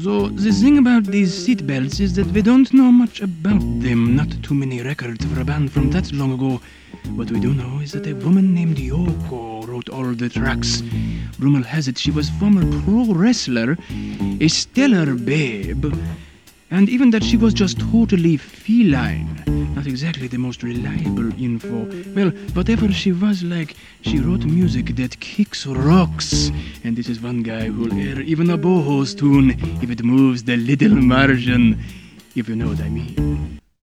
So, the thing about these seatbelts is that we don't know much about them. Not too many records for a band from that long ago. What we do know is that a woman named Yoko wrote all the tracks. Rumor has it she was former pro wrestler, a stellar babe, and even that she was just totally feline. Not exactly the most reliable info. Well, whatever she was like, she wrote music that kicks rocks. And this is one guy who'll air even a boho's tune if it moves the little margin. If you know what I mean.